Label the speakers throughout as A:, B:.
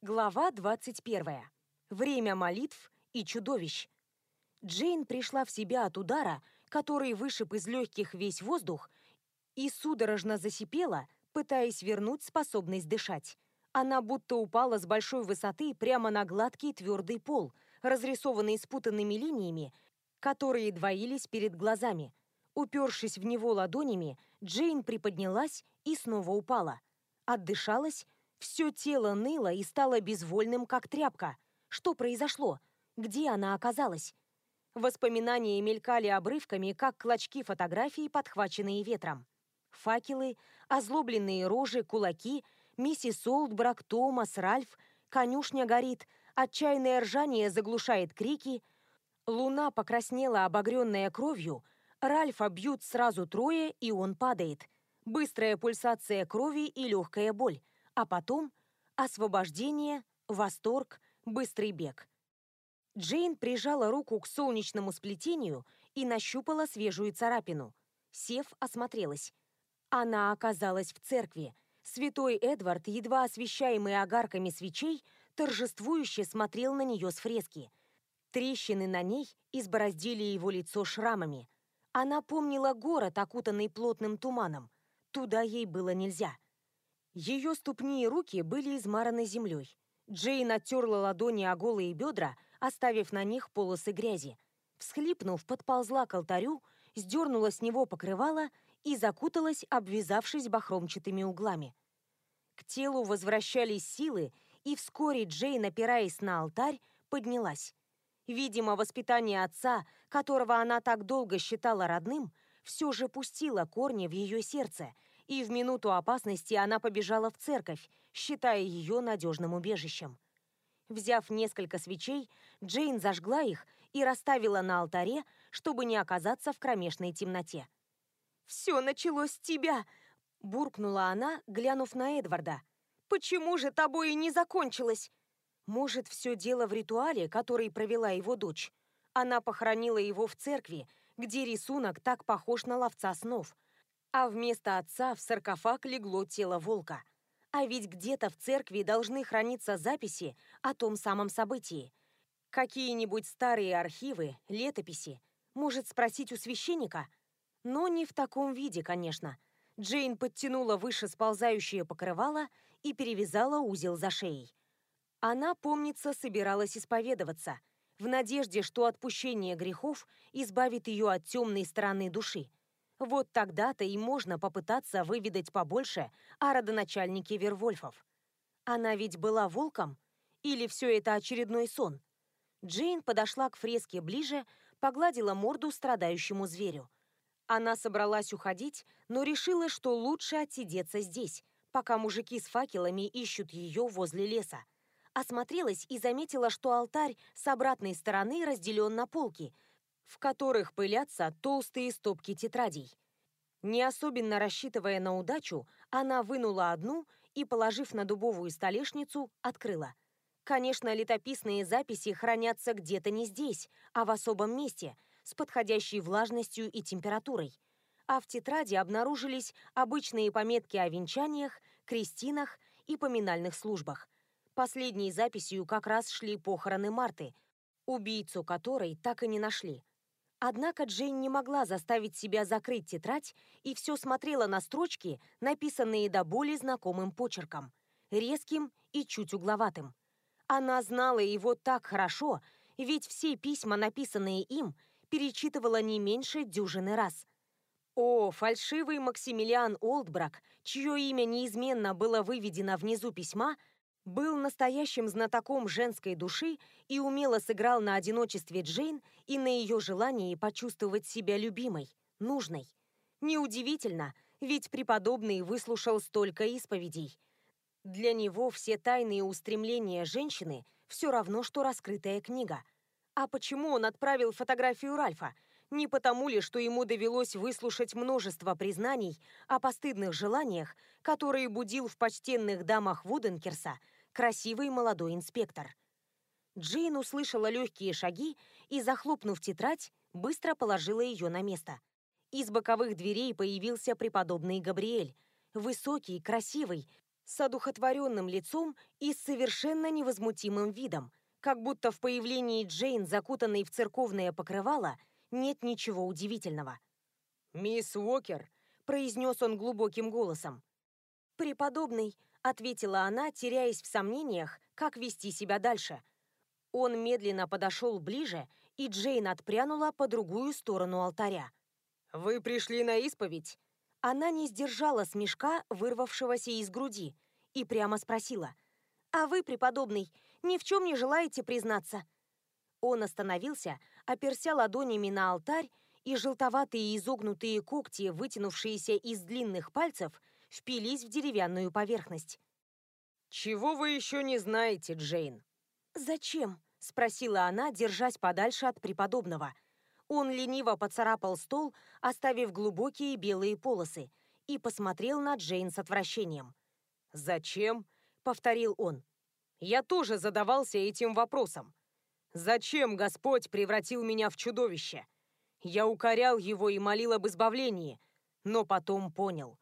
A: Глава 21. Время молитв и чудовищ. Джейн пришла в себя от удара, который вышиб из легких весь воздух, и судорожно засипела, пытаясь вернуть способность дышать. Она будто упала с большой высоты прямо на гладкий твердый пол, разрисованный спутанными линиями, которые двоились перед глазами. Упершись в него ладонями, Джейн приподнялась и снова упала. Отдышалась, все тело ныло и стало безвольным, как тряпка. Что произошло? Где она оказалась? Воспоминания мелькали обрывками, как клочки фотографий, подхваченные ветром. Факелы, озлобленные рожи, кулаки, миссис Олдбрак, Томас, Ральф, конюшня горит, отчаянное ржание заглушает крики, луна покраснела, обогренная кровью, Ральфа бьют сразу трое, и он падает. Быстрая пульсация крови и легкая боль а потом освобождение, восторг, быстрый бег. Джейн прижала руку к солнечному сплетению и нащупала свежую царапину. Сев осмотрелась. Она оказалась в церкви. Святой Эдвард, едва освещаемый огарками свечей, торжествующе смотрел на нее с фрески. Трещины на ней избороздили его лицо шрамами. Она помнила город, окутанный плотным туманом. Туда ей было нельзя. Ее ступни и руки были измараны землей. Джейн оттерла ладони о голые бедра, оставив на них полосы грязи. Всхлипнув, подползла к алтарю, сдернула с него покрывало и закуталась, обвязавшись бахромчатыми углами. К телу возвращались силы, и вскоре Джейн, опираясь на алтарь, поднялась. Видимо, воспитание отца, которого она так долго считала родным, все же пустило корни в ее сердце – и в минуту опасности она побежала в церковь, считая ее надежным убежищем. Взяв несколько свечей, Джейн зажгла их и расставила на алтаре, чтобы не оказаться в кромешной темноте. «Все началось с тебя!» – буркнула она, глянув на Эдварда. «Почему же тобой и не закончилось?» Может, все дело в ритуале, который провела его дочь. Она похоронила его в церкви, где рисунок так похож на ловца снов – а вместо отца в саркофаг легло тело волка. А ведь где-то в церкви должны храниться записи о том самом событии. Какие-нибудь старые архивы, летописи. Может спросить у священника? Но не в таком виде, конечно. Джейн подтянула выше сползающее покрывало и перевязала узел за шеей. Она, помнится, собиралась исповедоваться, в надежде, что отпущение грехов избавит ее от темной стороны души. Вот тогда-то и можно попытаться выведать побольше о родоначальнике Вервольфов. Она ведь была волком? Или все это очередной сон? Джейн подошла к фреске ближе, погладила морду страдающему зверю. Она собралась уходить, но решила, что лучше отсидеться здесь, пока мужики с факелами ищут ее возле леса. Осмотрелась и заметила, что алтарь с обратной стороны разделен на полки – в которых пылятся толстые стопки тетрадей. Не особенно рассчитывая на удачу, она вынула одну и, положив на дубовую столешницу, открыла. Конечно, летописные записи хранятся где-то не здесь, а в особом месте, с подходящей влажностью и температурой. А в тетради обнаружились обычные пометки о венчаниях, крестинах и поминальных службах. Последней записью как раз шли похороны Марты, убийцу которой так и не нашли. Однако Джейн не могла заставить себя закрыть тетрадь и все смотрела на строчки, написанные до боли знакомым почерком, резким и чуть угловатым. Она знала его так хорошо, ведь все письма, написанные им, перечитывала не меньше дюжины раз. О, фальшивый Максимилиан Олдбрак, чье имя неизменно было выведено внизу письма, был настоящим знатоком женской души и умело сыграл на одиночестве Джейн и на ее желании почувствовать себя любимой, нужной. Неудивительно, ведь преподобный выслушал столько исповедей. Для него все тайные устремления женщины все равно, что раскрытая книга. А почему он отправил фотографию Ральфа? Не потому ли, что ему довелось выслушать множество признаний о постыдных желаниях, которые будил в почтенных дамах Вуденкерса – красивый молодой инспектор. Джейн услышала легкие шаги и, захлопнув тетрадь, быстро положила ее на место. Из боковых дверей появился преподобный Габриэль, высокий, красивый, с одухотворенным лицом и с совершенно невозмутимым видом, как будто в появлении Джейн, закутанной в церковное покрывало, нет ничего удивительного.
B: «Мисс Уокер», — произнес он глубоким голосом.
A: «Преподобный», — ответила она, теряясь в сомнениях, как вести себя дальше. Он медленно подошел ближе, и Джейн отпрянула по другую сторону алтаря.
B: «Вы пришли на исповедь?»
A: Она не сдержала смешка, вырвавшегося из груди, и прямо спросила. «А вы, преподобный, ни в чем не желаете признаться?» Он остановился, оперся ладонями на алтарь, и желтоватые изогнутые когти, вытянувшиеся из длинных пальцев, впились в деревянную поверхность.
B: «Чего вы еще не знаете, Джейн?»
A: «Зачем?» — спросила она, держась подальше от преподобного — он лениво поцарапал стол, оставив глубокие белые полосы, и посмотрел на Джейн с отвращением.
B: «Зачем?» — повторил он. «Я тоже задавался этим вопросом. Зачем Господь превратил меня в чудовище? Я укорял его и молил об избавлении, но потом понял.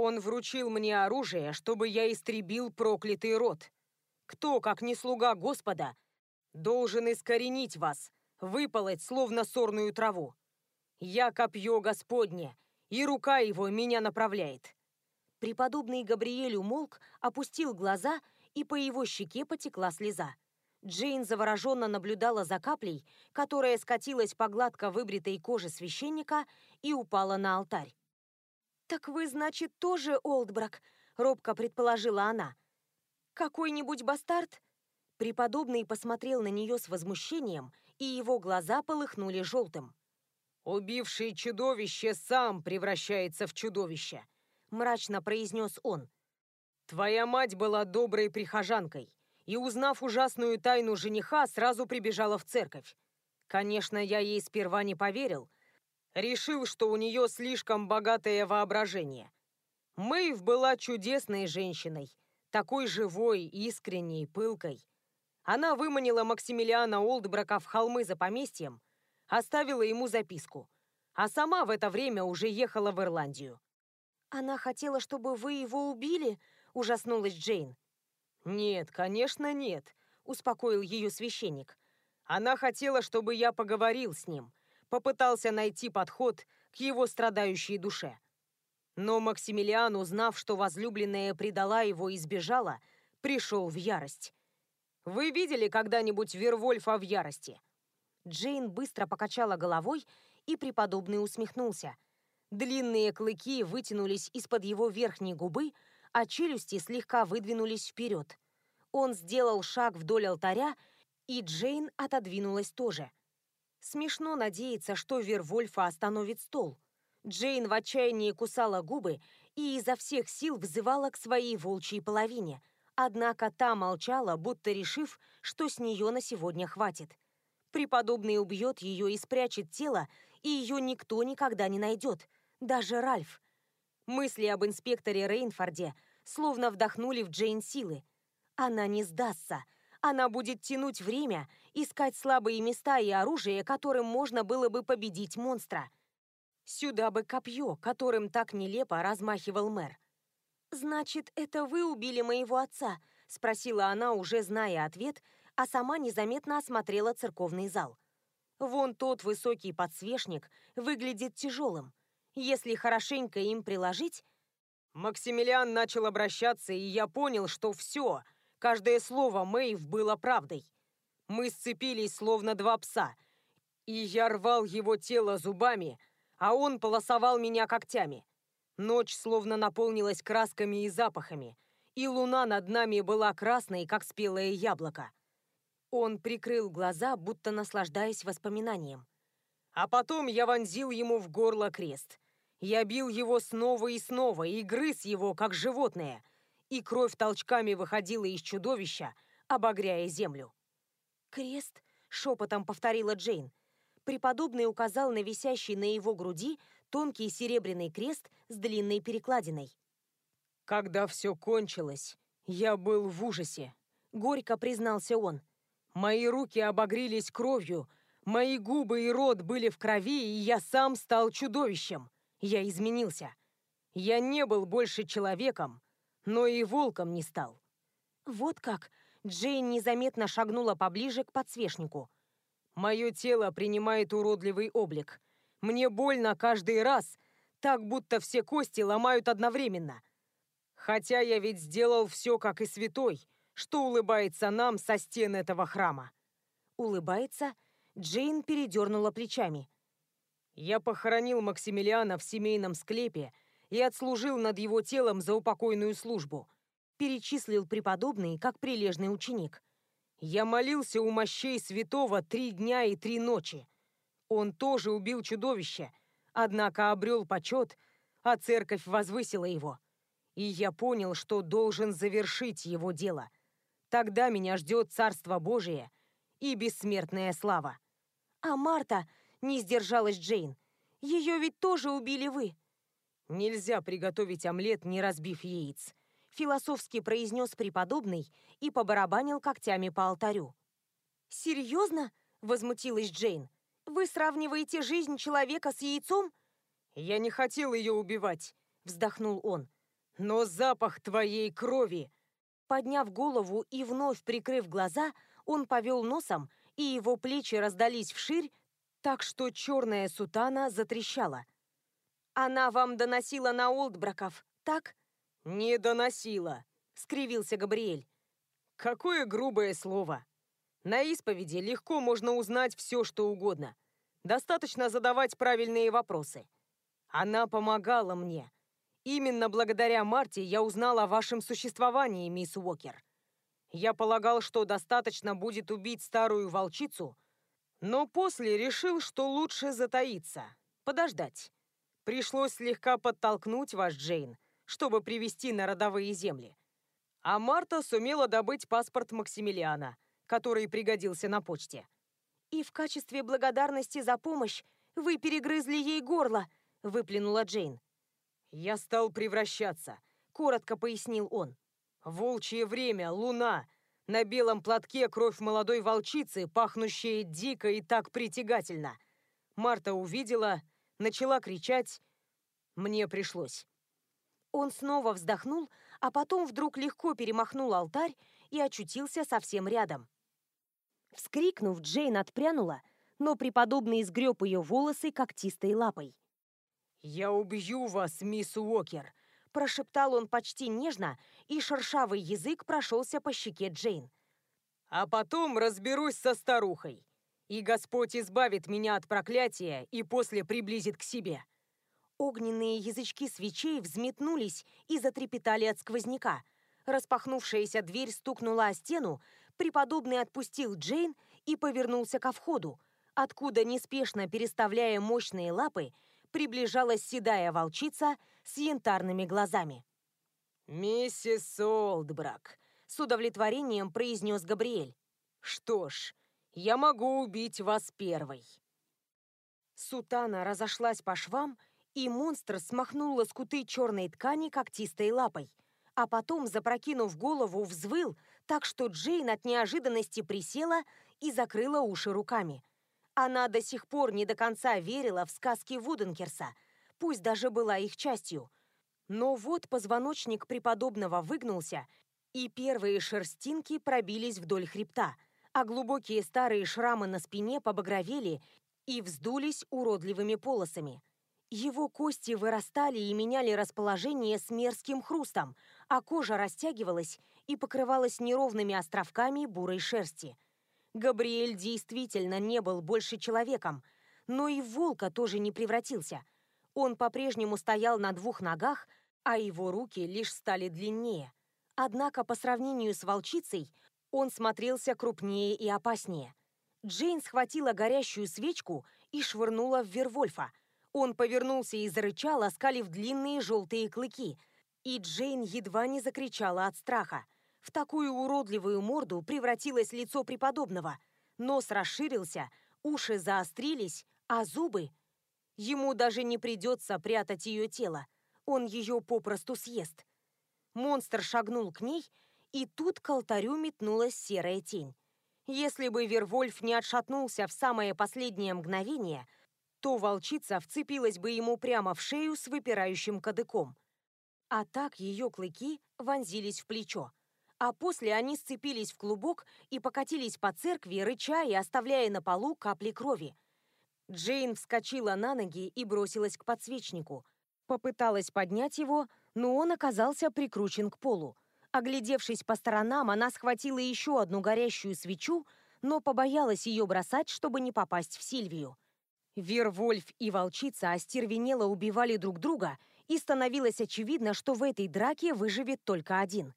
B: Он вручил мне оружие, чтобы я истребил проклятый род. Кто, как не слуга Господа, должен искоренить вас, выполоть, словно сорную траву. Я копье Господне, и рука его меня направляет.
A: Преподобный Габриэль умолк, опустил глаза, и по его щеке потекла слеза. Джейн завороженно наблюдала за каплей, которая скатилась по гладко выбритой коже священника и упала на алтарь. «Так вы, значит, тоже Олдбрак?» — робко предположила она. «Какой-нибудь бастард?» Преподобный посмотрел на нее с возмущением и его глаза полыхнули желтым.
B: «Убивший чудовище сам превращается в чудовище», — мрачно произнес он. «Твоя мать была доброй прихожанкой, и, узнав ужасную тайну жениха, сразу прибежала в церковь. Конечно, я ей сперва не поверил. Решил, что у нее слишком богатое воображение. Мэйв была чудесной женщиной, такой живой, искренней, пылкой. Она выманила Максимилиана Олдбрака в холмы за поместьем, оставила ему записку, а сама в это время уже ехала в Ирландию.
A: «Она хотела, чтобы вы его убили?» – ужаснулась Джейн.
B: «Нет, конечно, нет», – успокоил ее священник. «Она хотела, чтобы я поговорил с ним, попытался найти подход к его страдающей душе. Но Максимилиан, узнав, что возлюбленная предала его и сбежала, пришел в ярость. Вы видели когда-нибудь Вервольфа в ярости?»
A: Джейн быстро покачала головой, и преподобный усмехнулся. Длинные клыки вытянулись из-под его верхней губы, а челюсти слегка выдвинулись вперед. Он сделал шаг вдоль алтаря, и Джейн отодвинулась тоже. Смешно надеяться, что Вервольфа остановит стол. Джейн в отчаянии кусала губы и изо всех сил взывала к своей волчьей половине – Однако та молчала, будто решив, что с нее на сегодня хватит. Преподобный убьет ее и спрячет тело, и ее никто никогда не найдет, даже Ральф. Мысли об инспекторе Рейнфорде словно вдохнули в Джейн силы. Она не сдастся. Она будет тянуть время, искать слабые места и оружие, которым можно было бы победить монстра. Сюда бы копье, которым так нелепо размахивал мэр. «Значит, это вы убили моего отца?» – спросила она, уже зная ответ, а сама незаметно осмотрела церковный зал. Вон тот высокий подсвечник выглядит тяжелым. Если хорошенько им приложить...
B: Максимилиан начал обращаться, и я понял, что все, каждое слово Мэйв было правдой. Мы сцепились, словно два пса, и я рвал его тело зубами, а он полосовал меня когтями. Ночь словно наполнилась красками и запахами, и луна над нами была красной, как спелое яблоко. Он прикрыл глаза, будто наслаждаясь воспоминанием. А потом я вонзил ему в горло крест. Я бил его снова и снова и грыз его, как животное, и кровь толчками выходила из чудовища, обогряя землю.
A: «Крест?» — шепотом повторила Джейн. Преподобный указал на висящий на его груди тонкий серебряный крест с длинной перекладиной.
B: «Когда все кончилось, я был в ужасе», — горько признался он. «Мои руки обогрелись кровью, мои губы и рот были в крови, и я сам стал чудовищем. Я изменился. Я не был больше человеком, но и волком не стал.
A: Вот как. Джейн незаметно шагнула поближе к подсвечнику.
B: Мое тело принимает уродливый облик. Мне больно каждый раз, так будто все кости ломают одновременно. Хотя я ведь сделал все, как и святой, что улыбается нам со стен этого храма.
A: Улыбается, Джейн передернула плечами.
B: Я похоронил Максимилиана в семейном склепе и отслужил над его телом за упокойную службу.
A: Перечислил преподобный, как прилежный ученик.
B: Я молился у мощей святого три дня и три ночи. Он тоже убил чудовище, однако обрел почет, а церковь возвысила его. И я понял, что должен завершить его дело. Тогда меня ждет Царство Божие и бессмертная слава.
A: «А Марта?» — не сдержалась Джейн. «Ее ведь тоже убили вы».
B: «Нельзя приготовить омлет, не разбив яиц», —
A: философски произнес преподобный и побарабанил когтями по алтарю. «Серьезно?» — возмутилась Джейн. «Вы сравниваете жизнь человека с яйцом?»
B: «Я не хотел ее убивать», — вздохнул он. «Но запах твоей крови...»
A: Подняв голову и вновь прикрыв глаза, он повел носом, и его плечи раздались вширь, так что черная сутана затрещала. «Она вам доносила на Олдбраков, так?»
B: «Не доносила», — скривился Габриэль. «Какое грубое слово! На исповеди легко можно узнать все, что угодно. Достаточно задавать правильные вопросы. Она помогала мне. Именно благодаря Марте я узнал о вашем существовании, мисс Уокер. Я полагал, что достаточно будет убить старую волчицу, но после решил, что лучше затаиться, подождать. Пришлось слегка подтолкнуть вас, Джейн, чтобы привести на родовые земли. А Марта сумела добыть паспорт Максимилиана, который пригодился на почте.
A: «И в качестве благодарности за помощь вы перегрызли ей горло», — выплюнула Джейн.
B: «Я стал превращаться», — коротко пояснил он. Волчье время, луна. На белом платке кровь молодой волчицы, пахнущая дико и так притягательно. Марта увидела, начала кричать. Мне пришлось.
A: Он снова вздохнул, а потом вдруг легко перемахнул алтарь и очутился совсем рядом. Вскрикнув, Джейн отпрянула, но преподобный сгреб ее волосы когтистой лапой.
B: «Я убью вас, мисс Уокер!»
A: Прошептал он почти нежно, и шершавый язык прошелся по щеке Джейн.
B: «А потом разберусь со старухой, и Господь избавит меня от проклятия и после приблизит к себе».
A: Огненные язычки свечей взметнулись и затрепетали от сквозняка. Распахнувшаяся дверь стукнула о стену, преподобный отпустил Джейн и повернулся ко входу, откуда, неспешно переставляя мощные лапы, приближалась седая волчица с янтарными глазами.
B: «Миссис Олдбрак», — с удовлетворением произнес Габриэль. «Что ж, я могу убить вас первой».
A: Сутана разошлась по швам, и монстр смахнул лоскуты черной ткани когтистой лапой, а потом, запрокинув голову, взвыл, так что Джейн от неожиданности присела и закрыла уши руками. Она до сих пор не до конца верила в сказки Вуденкерса, пусть даже была их частью. Но вот позвоночник преподобного выгнулся, и первые шерстинки пробились вдоль хребта, а глубокие старые шрамы на спине побагровели и вздулись уродливыми полосами. Его кости вырастали и меняли расположение с мерзким хрустом, а кожа растягивалась и покрывалась неровными островками бурой шерсти – Габриэль действительно не был больше человеком, но и в волка тоже не превратился. Он по-прежнему стоял на двух ногах, а его руки лишь стали длиннее. Однако по сравнению с волчицей он смотрелся крупнее и опаснее. Джейн схватила горящую свечку и швырнула в Вервольфа. Он повернулся и зарычал, оскалив длинные желтые клыки. И Джейн едва не закричала от страха. В такую уродливую морду превратилось лицо преподобного. Нос расширился, уши заострились, а зубы... Ему даже не придется прятать ее тело. Он ее попросту съест. Монстр шагнул к ней, и тут к алтарю метнулась серая тень. Если бы Вервольф не отшатнулся в самое последнее мгновение, то волчица вцепилась бы ему прямо в шею с выпирающим кадыком. А так ее клыки вонзились в плечо. А после они сцепились в клубок и покатились по церкви, рыча и оставляя на полу капли крови. Джейн вскочила на ноги и бросилась к подсвечнику. Попыталась поднять его, но он оказался прикручен к полу. Оглядевшись по сторонам, она схватила еще одну горящую свечу, но побоялась ее бросать, чтобы не попасть в Сильвию. Вервольф и волчица остервенело убивали друг друга, и становилось очевидно, что в этой драке выживет только один.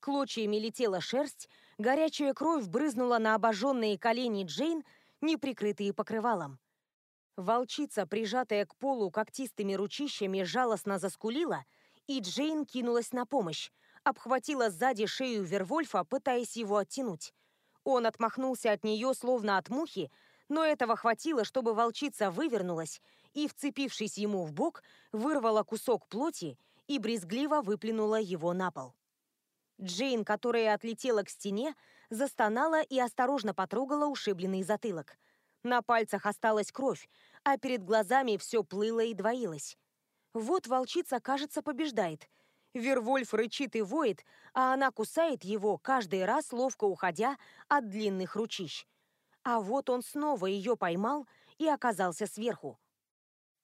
A: Клочьями летела шерсть, горячая кровь брызнула на обожженные колени Джейн, не прикрытые покрывалом. Волчица, прижатая к полу когтистыми ручищами, жалостно заскулила, и Джейн кинулась на помощь, обхватила сзади шею Вервольфа, пытаясь его оттянуть. Он отмахнулся от нее, словно от мухи, но этого хватило, чтобы волчица вывернулась и, вцепившись ему в бок, вырвала кусок плоти и брезгливо выплюнула его на пол. Джейн, которая отлетела к стене, застонала и осторожно потрогала ушибленный затылок. На пальцах осталась кровь, а перед глазами все плыло и двоилось. Вот волчица, кажется, побеждает. Вервольф рычит и воет, а она кусает его, каждый раз ловко уходя от длинных ручищ. А вот он снова ее поймал и оказался сверху.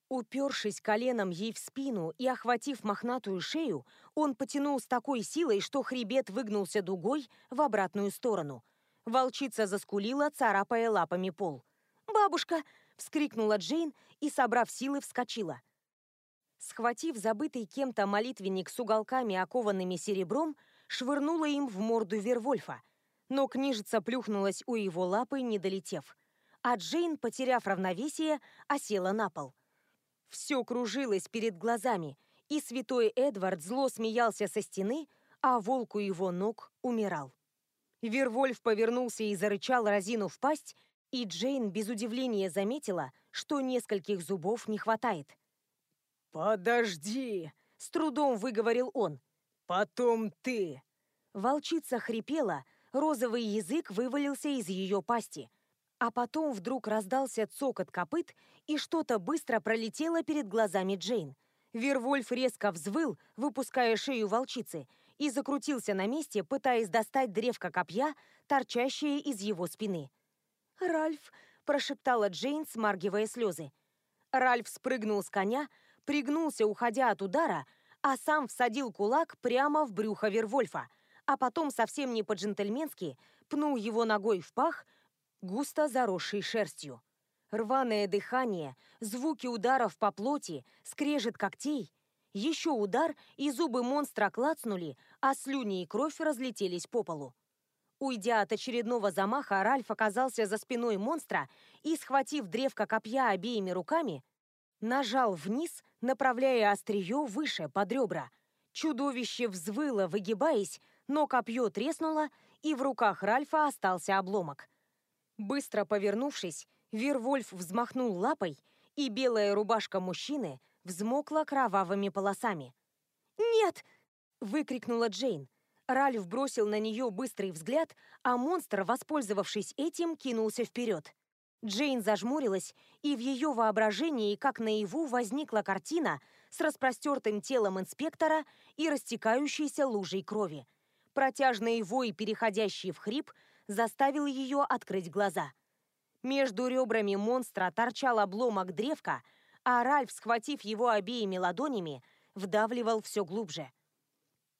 A: Упершись коленом ей в спину и охватив мохнатую шею, он потянул с такой силой, что хребет выгнулся дугой в обратную сторону. Волчица заскулила, царапая лапами пол. «Бабушка!» — вскрикнула Джейн и, собрав силы, вскочила. Схватив забытый кем-то молитвенник с уголками, окованными серебром, швырнула им в морду Вервольфа, но книжица плюхнулась у его лапы, не долетев. А Джейн, потеряв равновесие, осела на пол. Все кружилось перед глазами, и святой Эдвард зло смеялся со стены, а волк у его ног умирал. Вервольф повернулся и зарычал, разинув пасть, и Джейн без удивления заметила, что нескольких зубов не хватает.
B: «Подожди!» — с трудом выговорил он. «Потом ты!»
A: Волчица хрипела, розовый язык вывалился из ее пасти. А потом вдруг раздался цокот копыт, и что-то быстро пролетело перед глазами Джейн. Вервольф резко взвыл, выпуская шею волчицы, и закрутился на месте, пытаясь достать древко копья, торчащее из его спины. «Ральф!» – прошептала Джейн, смаргивая слезы. Ральф спрыгнул с коня, пригнулся, уходя от удара, а сам всадил кулак прямо в брюхо Вервольфа, а потом совсем не по-джентльменски пнул его ногой в пах, густо заросший шерстью. Рваное дыхание, звуки ударов по плоти, скрежет когтей. Еще удар, и зубы монстра клацнули, а слюни и кровь разлетелись по полу. Уйдя от очередного замаха, Ральф оказался за спиной монстра и, схватив древко копья обеими руками, нажал вниз, направляя острие выше, под ребра. Чудовище взвыло, выгибаясь, но копье треснуло, и в руках Ральфа остался обломок. Быстро повернувшись, Вервольф взмахнул лапой, и белая рубашка мужчины взмокла кровавыми полосами. «Нет!» — выкрикнула Джейн. Ральф бросил на нее быстрый взгляд, а монстр, воспользовавшись этим, кинулся вперед. Джейн зажмурилась, и в ее воображении, как наяву, возникла картина с распростертым телом инспектора и растекающейся лужей крови. Протяжный вой, переходящий в хрип, заставил ее открыть глаза. Между ребрами монстра торчал обломок древка, а Ральф, схватив его обеими ладонями, вдавливал все глубже.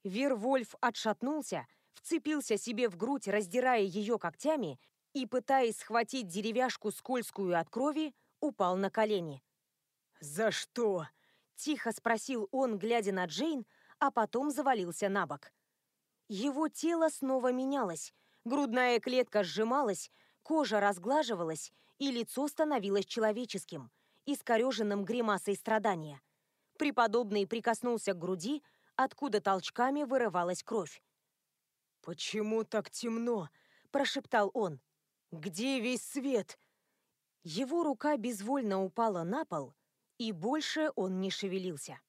A: Вервольф отшатнулся, вцепился себе в грудь, раздирая ее когтями, и, пытаясь схватить деревяшку скользкую от крови, упал на колени.
B: «За что?»
A: – тихо спросил он, глядя на Джейн, а потом завалился на бок. Его тело снова менялось, грудная клетка сжималась, кожа разглаживалась, и лицо становилось человеческим, искореженным гримасой страдания. Преподобный прикоснулся к груди, откуда толчками вырывалась кровь.
B: «Почему так темно?» – прошептал он. «Где весь свет?»
A: Его рука безвольно упала на пол, и больше он не шевелился.